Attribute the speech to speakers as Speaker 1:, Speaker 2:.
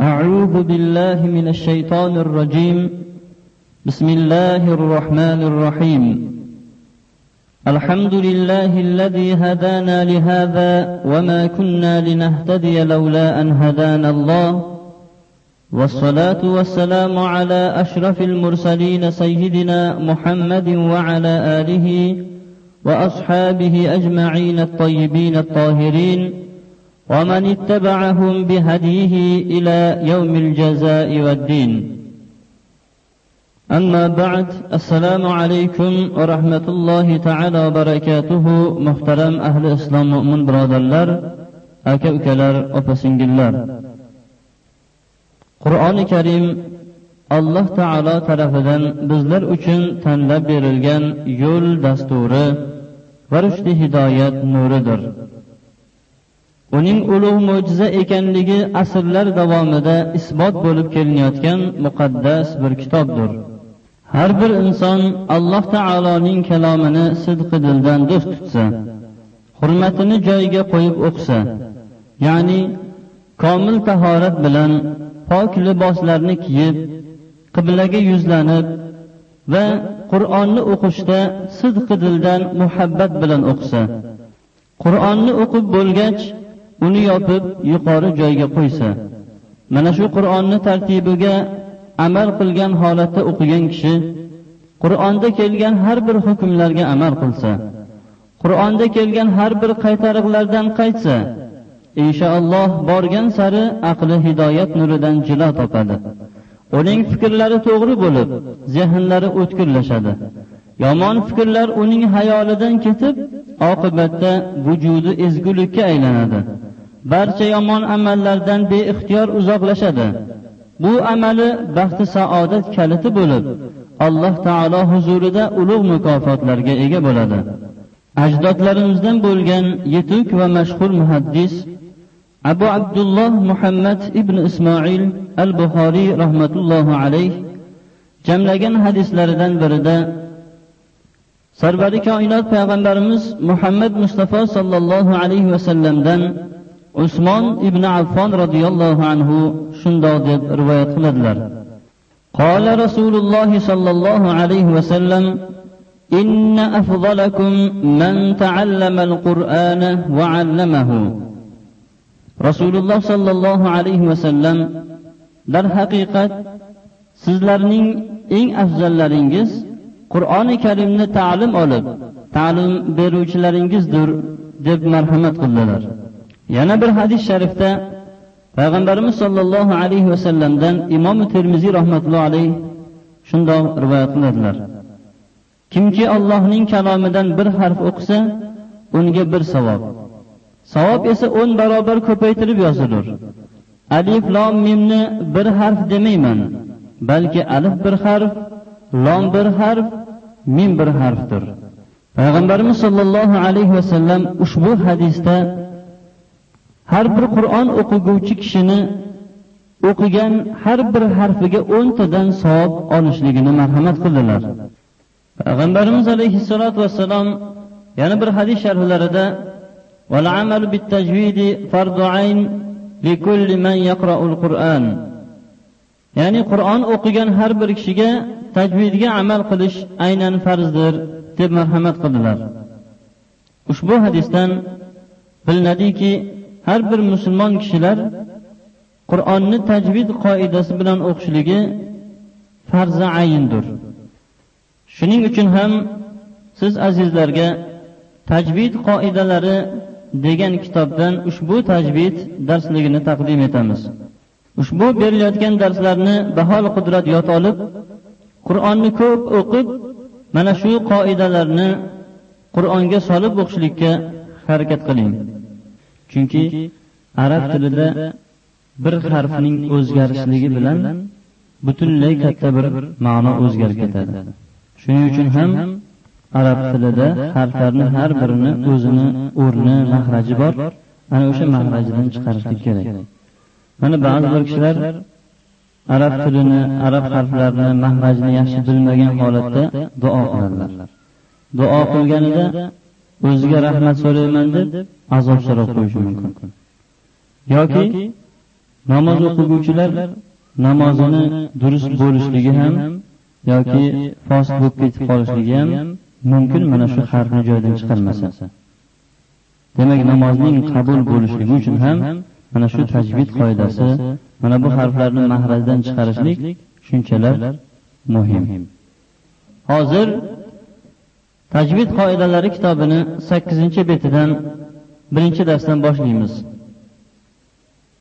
Speaker 1: أعوذ بالله من الشيطان الرجيم. بسم الله الرحمن الرحيم. الحمد لله الذي هدانا لهذا وما كنا لنهتدي لولا أن هدانا الله. والصلاة والسلام على أشرف المرسلين سيدنا محمد وعلى آله وأصحابه أجمعين الطيبين الطاهرين. ومن اتبعهم بهديه إلى يوم الجزاء والدين أما بعد السلام عليكم ورحمة الله تعالى وبركاته محترم أهل إسلام مؤمن برادرلر أكا أكلر أفسنجلر qur'oni karim alloh taolo tarafidan bizlar uchun tanlab berilgan yo'l dasturi va rushdi hidoyat nuridir Uning ulug' mo'jiza ekanligi asrlar davomida isbot bo'lib kelinayotgan muqaddas bir kitobdir. Har bir inson alloh taoloning kalomini sidqi dildan do'st tutsa hurmatini joyiga qo'yib o'qisa ya'ni komil tahorat bilan pok liboslarni kiyib qiblaga yuzlanib va qur'onni o'qishda sidqi dildan muhabbat bilan o'qisa qur'onni o'qib bo'lgach uni yopib yuqori joyga qo'ysa. Mana shu qur'onni tartibiga amal qilgan holatda o'qigan kishi qur'onda kelgan har bir hukmlarga amal qilsa qur'onda kelgan har bir qaytariqlardan qaytsa inshaalloh borgan sari aqli hidoyat nuridan jilo topadi. Uning fikrlari to'g'ri bo'lib zehnlari o'tkirlashadi. Yomon fikrlar uning hayolidan ketib oqibatda vujudi ezgulikka aylanadi. Barcha yomon amallardan beixtiyor uzoqlashadi. Bu amali baxti saodat kaliti bo'lib alloh taolo huzurida ulug' mukofotlarga ega bo'ladi. Ajdodlarimizdan bo'lgan yetuk va mashhur muhaddis abu abdulloh muhammad ibn ismoil al buxoriy rahmatullohi alayh jamlagan hadislaridan birida sarvari koinot payg'ambarimiz muhammad mustafa sollallohu alayhi vasallamdan usmon ibn affon roziyallohu anhu shundoq deb rivoyat qiladilar قال رسول الله صلى الله عليه وسلم إن أفضلكم من تعلم القرآن وعلمه rasululloh sollallohu alayhi vasallam darhaqiqat sizlarning eng afzallaringiz qur'oni karimni ta'lim olib ta'lim beruvchilaringizdir deb marhamat qildilar yana bir hadis sharifda payg'ambarimiz sollallohu alayhi vasallamdan imom termiziy rahmatullohi alayh shundoq rivoyat qiladilar kimki allohning kalomidan bir harf o'qisa unga bir savob savob esa o'n barobar ko'paytirib yozilur. Alif lom mimni bir harf demayman balki alif bir harf lom bir harf mim bir harfdir. Payg'ambarimiz sollallohu alayhi vasallam ushbu hadisda har bir Qur'on o'qiguvchi kishini o'qigan har bir harfiga 10 tadan savob olishligini marhamat qildilar. Payg'ambarimiz alayhissalotu vassalam yana bir hadis sharhlarida val amalu bit tajvidi fardu ayn li kulli man yaqra'ul Qur'an. Ya'ni Qur'on o'qigan har bir kishiga tajvidga amal qilish aynan farzdir deb marhamat qildilar. Ushbu hadisdan bilinadiki har bir musulmon kishilar qur'onni tajvid qoidasi bilan o'qishligi farzi ayindir. Shuning uchun ham siz azizlarga tajvid qoidalari degan kitobdan ushbu tajvid darsligini taqdim etamiz. Ushbu berilayotgan darslarni bahol qudrat yod olib qur'onni ko'p o'qib mana shu qoidalarni qur'onga solib o'qishlikka harakat qiling. Chunki arab tilida bir harfning o'zgarishligi bilan butunlay katta bir ma'no o'zgarib ketadi. shuning uchun ham arab tilida harflarni har birini o'zini o'rni mahraji bor. ana o'sha mahrajidan chiqarishlik kerak. mana ba'zi bir kishilar arab tilini arab harflarini mahrajini yaxshi bilmagan holatda duo qiladilar duo qilganida o'ziga rahmat so'rayman deb azob so'rab qo'yishi mumkin. Yoki namoz o'qiguvchilar namozini durust bo'lishligi ham yoki fosil bo'lib ketib qolishligi ham mumkin mana shu harfni joyidan chiqarmasa. Demak namozning qabul bo'lishligi uchun ham mana shu tajvid qoidasi mana bu harflarni mahrajdan chiqarishlik shunchalar muhim. Hozir tajvid qoidalari kitobini sakkizinchi betidan birinchi darsdan boshlaymiz.